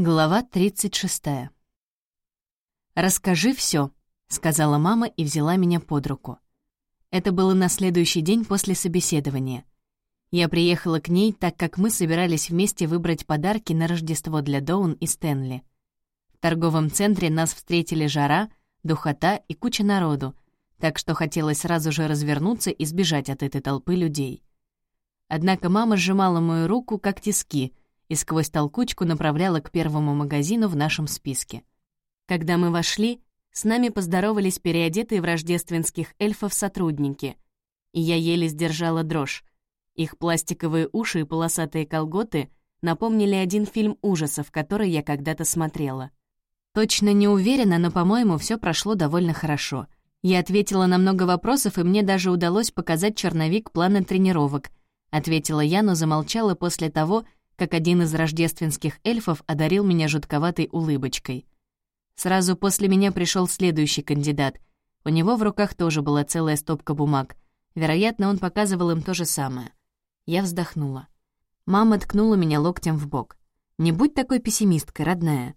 Глава 36. «Расскажи все, сказала мама и взяла меня под руку. Это было на следующий день после собеседования. Я приехала к ней, так как мы собирались вместе выбрать подарки на Рождество для Доун и Стэнли. В торговом центре нас встретили жара, духота и куча народу, так что хотелось сразу же развернуться и сбежать от этой толпы людей. Однако мама сжимала мою руку, как тиски — и сквозь толкучку направляла к первому магазину в нашем списке. Когда мы вошли, с нами поздоровались переодетые в рождественских эльфов сотрудники, и я еле сдержала дрожь. Их пластиковые уши и полосатые колготы напомнили один фильм ужасов, который я когда-то смотрела. Точно не уверена, но, по-моему, все прошло довольно хорошо. Я ответила на много вопросов, и мне даже удалось показать черновик плана тренировок. Ответила я, но замолчала после того, как один из рождественских эльфов одарил меня жутковатой улыбочкой. Сразу после меня пришел следующий кандидат. У него в руках тоже была целая стопка бумаг. Вероятно, он показывал им то же самое. Я вздохнула. Мама ткнула меня локтем в бок. «Не будь такой пессимисткой, родная».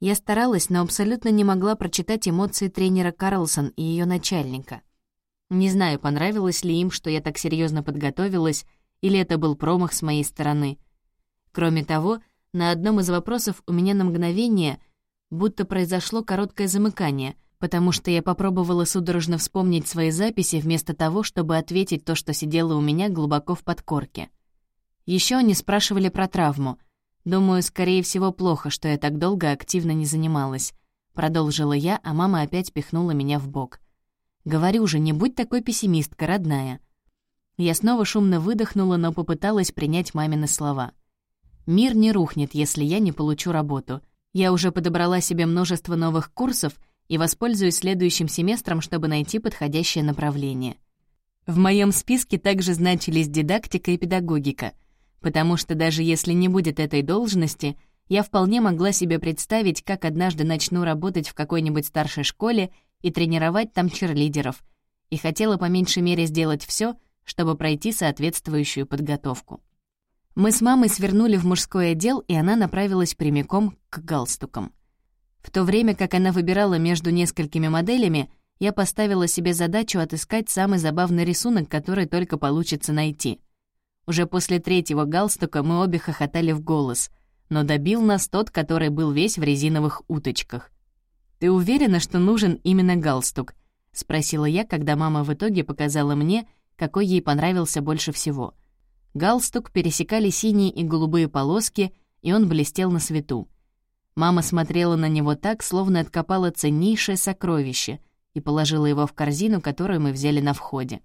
Я старалась, но абсолютно не могла прочитать эмоции тренера Карлсон и ее начальника. Не знаю, понравилось ли им, что я так серьезно подготовилась, или это был промах с моей стороны — Кроме того, на одном из вопросов у меня на мгновение будто произошло короткое замыкание, потому что я попробовала судорожно вспомнить свои записи вместо того, чтобы ответить то, что сидело у меня глубоко в подкорке. Еще они спрашивали про травму. Думаю, скорее всего, плохо, что я так долго активно не занималась. Продолжила я, а мама опять пихнула меня в бок. «Говорю же, не будь такой пессимисткой, родная». Я снова шумно выдохнула, но попыталась принять мамины слова — Мир не рухнет, если я не получу работу. Я уже подобрала себе множество новых курсов и воспользуюсь следующим семестром, чтобы найти подходящее направление. В моем списке также значились дидактика и педагогика, потому что даже если не будет этой должности, я вполне могла себе представить, как однажды начну работать в какой-нибудь старшей школе и тренировать там черлидеров, и хотела по меньшей мере сделать все, чтобы пройти соответствующую подготовку. Мы с мамой свернули в мужской отдел, и она направилась прямиком к галстукам. В то время как она выбирала между несколькими моделями, я поставила себе задачу отыскать самый забавный рисунок, который только получится найти. Уже после третьего галстука мы обе хохотали в голос, но добил нас тот, который был весь в резиновых уточках. «Ты уверена, что нужен именно галстук?» — спросила я, когда мама в итоге показала мне, какой ей понравился больше всего — Галстук пересекали синие и голубые полоски, и он блестел на свету. Мама смотрела на него так, словно откопала ценнейшее сокровище и положила его в корзину, которую мы взяли на входе.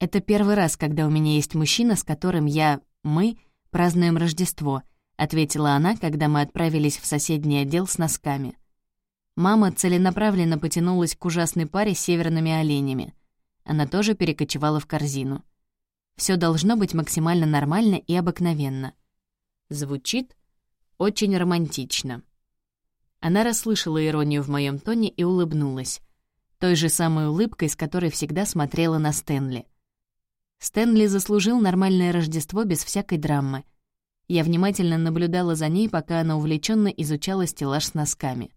«Это первый раз, когда у меня есть мужчина, с которым я, мы, празднуем Рождество», ответила она, когда мы отправились в соседний отдел с носками. Мама целенаправленно потянулась к ужасной паре с северными оленями. Она тоже перекочевала в корзину. Все должно быть максимально нормально и обыкновенно. Звучит очень романтично. Она расслышала иронию в моем тоне и улыбнулась. Той же самой улыбкой, с которой всегда смотрела на Стэнли. Стэнли заслужил нормальное Рождество без всякой драмы. Я внимательно наблюдала за ней, пока она увлеченно изучала стеллаж с носками.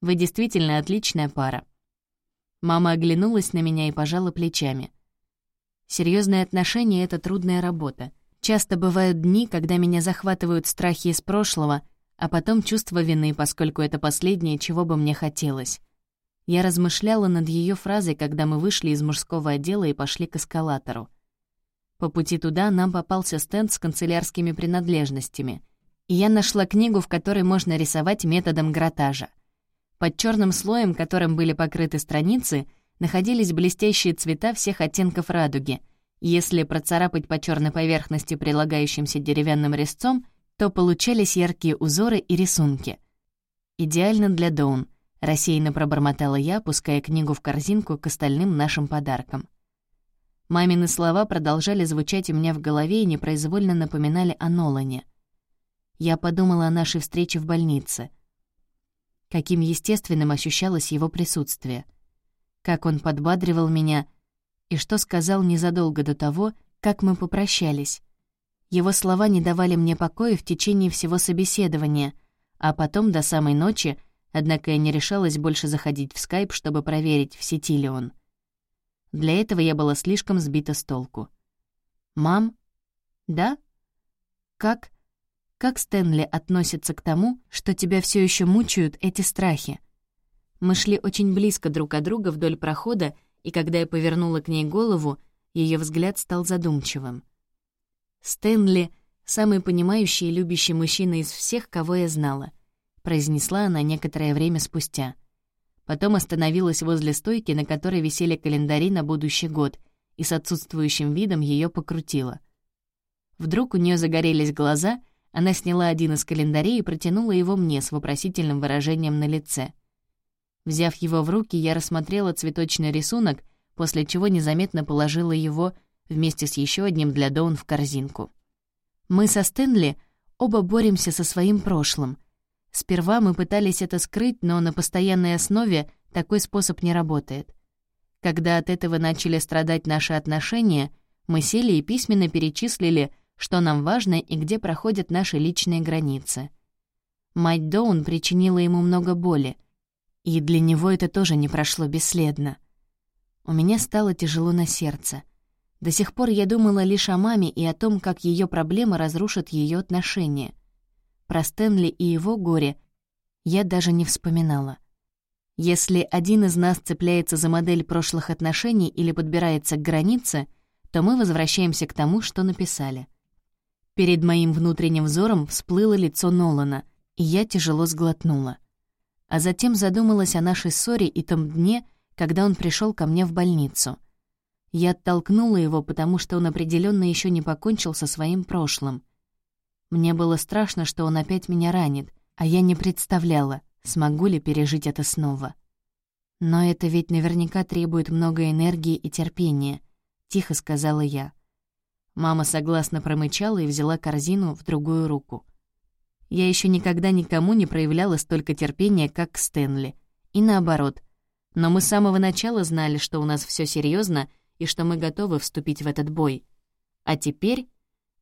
«Вы действительно отличная пара». Мама оглянулась на меня и пожала плечами — Серьезные отношения — это трудная работа. Часто бывают дни, когда меня захватывают страхи из прошлого, а потом чувство вины, поскольку это последнее, чего бы мне хотелось. Я размышляла над ее фразой, когда мы вышли из мужского отдела и пошли к эскалатору. По пути туда нам попался стенд с канцелярскими принадлежностями, и я нашла книгу, в которой можно рисовать методом гратажа. Под черным слоем, которым были покрыты страницы — находились блестящие цвета всех оттенков радуги. Если процарапать по черной поверхности прилагающимся деревянным резцом, то получались яркие узоры и рисунки. «Идеально для Доун», — рассеянно пробормотала я, опуская книгу в корзинку к остальным нашим подаркам. Мамины слова продолжали звучать у меня в голове и непроизвольно напоминали о Нолане. Я подумала о нашей встрече в больнице. Каким естественным ощущалось его присутствие — как он подбадривал меня и что сказал незадолго до того, как мы попрощались. Его слова не давали мне покоя в течение всего собеседования, а потом до самой ночи, однако я не решалась больше заходить в скайп, чтобы проверить, в сети ли он. Для этого я была слишком сбита с толку. «Мам? Да? Как? Как Стэнли относится к тому, что тебя все еще мучают эти страхи?» Мы шли очень близко друг от друга вдоль прохода, и когда я повернула к ней голову, ее взгляд стал задумчивым. «Стэнли — самый понимающий и любящий мужчина из всех, кого я знала», — произнесла она некоторое время спустя. Потом остановилась возле стойки, на которой висели календари на будущий год, и с отсутствующим видом ее покрутила. Вдруг у нее загорелись глаза, она сняла один из календарей и протянула его мне с вопросительным выражением на лице. Взяв его в руки, я рассмотрела цветочный рисунок, после чего незаметно положила его вместе с еще одним для Доун в корзинку. Мы со Стэнли оба боремся со своим прошлым. Сперва мы пытались это скрыть, но на постоянной основе такой способ не работает. Когда от этого начали страдать наши отношения, мы сели и письменно перечислили, что нам важно и где проходят наши личные границы. Мать Доун причинила ему много боли, и для него это тоже не прошло бесследно. У меня стало тяжело на сердце. До сих пор я думала лишь о маме и о том, как ее проблемы разрушат ее отношения. Про Стэнли и его горе я даже не вспоминала. Если один из нас цепляется за модель прошлых отношений или подбирается к границе, то мы возвращаемся к тому, что написали. Перед моим внутренним взором всплыло лицо Нолана, и я тяжело сглотнула. А затем задумалась о нашей ссоре и том дне, когда он пришел ко мне в больницу. Я оттолкнула его, потому что он определенно еще не покончил со своим прошлым. Мне было страшно, что он опять меня ранит, а я не представляла, смогу ли пережить это снова. «Но это ведь наверняка требует много энергии и терпения», — тихо сказала я. Мама согласно промычала и взяла корзину в другую руку. Я еще никогда никому не проявляла столько терпения, как к Стэнли. И наоборот, но мы с самого начала знали, что у нас все серьезно и что мы готовы вступить в этот бой. А теперь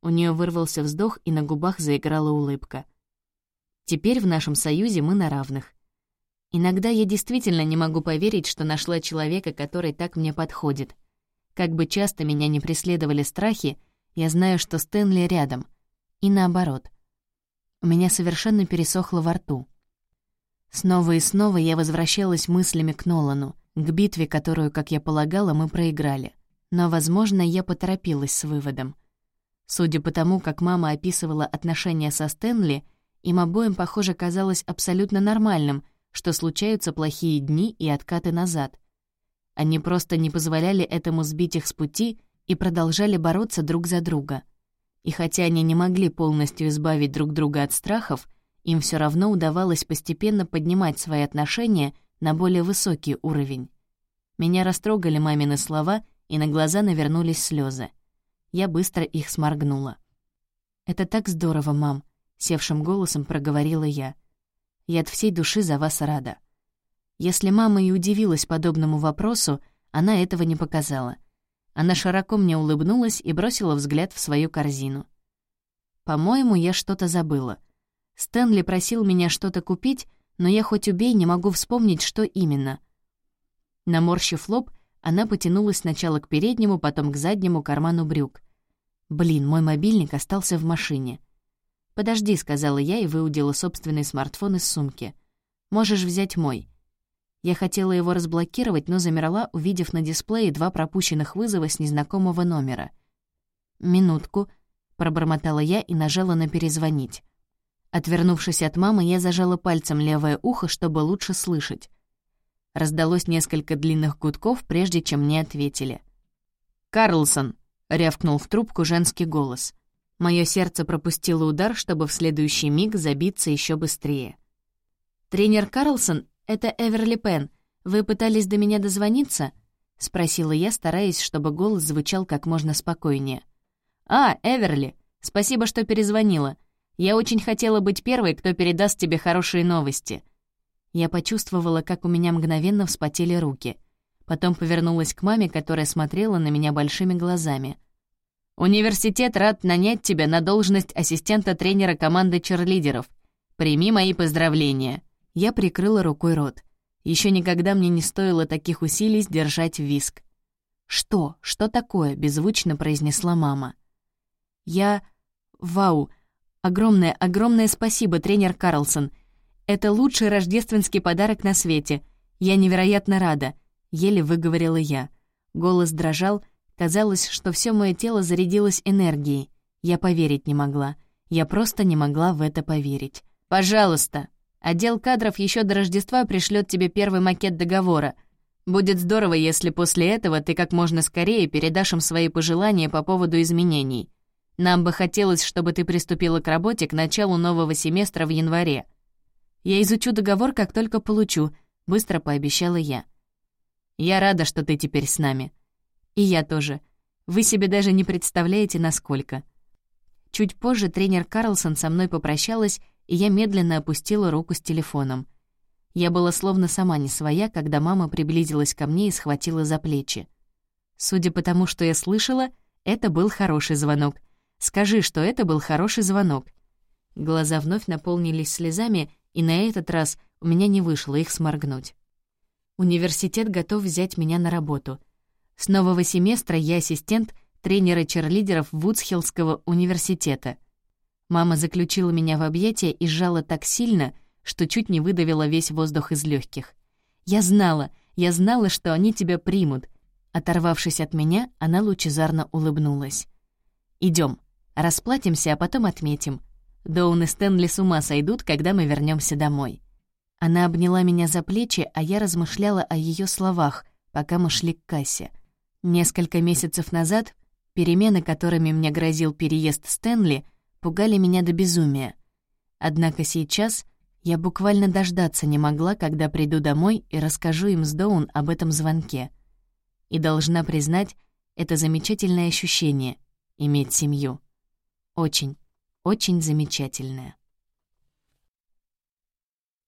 у нее вырвался вздох, и на губах заиграла улыбка. Теперь в нашем союзе мы на равных. Иногда я действительно не могу поверить, что нашла человека, который так мне подходит. Как бы часто меня не преследовали страхи, я знаю, что Стэнли рядом. И наоборот. У меня совершенно пересохло во рту. Снова и снова я возвращалась мыслями к Нолану, к битве, которую, как я полагала, мы проиграли. Но, возможно, я поторопилась с выводом. Судя по тому, как мама описывала отношения со Стэнли, им обоим, похоже, казалось абсолютно нормальным, что случаются плохие дни и откаты назад. Они просто не позволяли этому сбить их с пути и продолжали бороться друг за друга. И хотя они не могли полностью избавить друг друга от страхов, им все равно удавалось постепенно поднимать свои отношения на более высокий уровень. Меня растрогали мамины слова, и на глаза навернулись слезы. Я быстро их сморгнула. «Это так здорово, мам», — севшим голосом проговорила я. «Я от всей души за вас рада». Если мама и удивилась подобному вопросу, она этого не показала. Она широко мне улыбнулась и бросила взгляд в свою корзину. «По-моему, я что-то забыла», Стэнли просил меня что-то купить, но я хоть убей не могу вспомнить, что именно. Наморщив лоб, она потянулась сначала к переднему, потом к заднему карману брюк. «Блин, мой мобильник остался в машине». «Подожди», — сказала я и выудила собственный смартфон из сумки. «Можешь взять мой». Я хотела его разблокировать, но замерла, увидев на дисплее два пропущенных вызова с незнакомого номера. «Минутку», — пробормотала я и нажала на «перезвонить». Отвернувшись от мамы, я зажала пальцем левое ухо, чтобы лучше слышать. Раздалось несколько длинных гудков, прежде чем мне ответили. «Карлсон!» — рявкнул в трубку женский голос. Моё сердце пропустило удар, чтобы в следующий миг забиться еще быстрее. «Тренер Карлсон, это Эверли Пен. Вы пытались до меня дозвониться?» — спросила я, стараясь, чтобы голос звучал как можно спокойнее. «А, Эверли, спасибо, что перезвонила. Я очень хотела быть первой, кто передаст тебе хорошие новости». Я почувствовала, как у меня мгновенно вспотели руки. Потом повернулась к маме, которая смотрела на меня большими глазами. «Университет рад нанять тебя на должность ассистента тренера команды черлидеров. Прими мои поздравления». Я прикрыла рукой рот. Еще никогда мне не стоило таких усилий сдержать виск. «Что? Что такое?» — беззвучно произнесла мама. «Я... Вау! Огромное, огромное спасибо, тренер Карлсон. Это лучший рождественский подарок на свете. Я невероятно рада», — еле выговорила я. Голос дрожал, казалось, что все мое тело зарядилось энергией. Я поверить не могла. Я просто не могла в это поверить. «Пожалуйста!» Отдел кадров еще до Рождества пришлет тебе первый макет договора. Будет здорово, если после этого ты как можно скорее передашь им свои пожелания по поводу изменений. Нам бы хотелось, чтобы ты приступила к работе к началу нового семестра в январе. Я изучу договор, как только получу, быстро пообещала я. Я рада, что ты теперь с нами. И я тоже. Вы себе даже не представляете, насколько. Чуть позже тренер Карлсон со мной попрощалась и я медленно опустила руку с телефоном. Я была словно сама не своя, когда мама приблизилась ко мне и схватила за плечи. Судя по тому, что я слышала, это был хороший звонок. Скажи, что это был хороший звонок. Глаза вновь наполнились слезами, и на этот раз у меня не вышло их сморгнуть. Университет готов взять меня на работу. С нового семестра я ассистент тренера черлидеров Вудсхиллского университета — Мама заключила меня в объятия и сжала так сильно, что чуть не выдавила весь воздух из легких. «Я знала, я знала, что они тебя примут». Оторвавшись от меня, она лучезарно улыбнулась. Идем, расплатимся, а потом отметим. Доун и Стэнли с ума сойдут, когда мы вернемся домой». Она обняла меня за плечи, а я размышляла о ее словах, пока мы шли к кассе. Несколько месяцев назад перемены, которыми мне грозил переезд Стэнли — пугали меня до безумия. Однако сейчас я буквально дождаться не могла, когда приду домой и расскажу им с Доун об этом звонке. И должна признать, это замечательное ощущение — иметь семью. Очень, очень замечательное.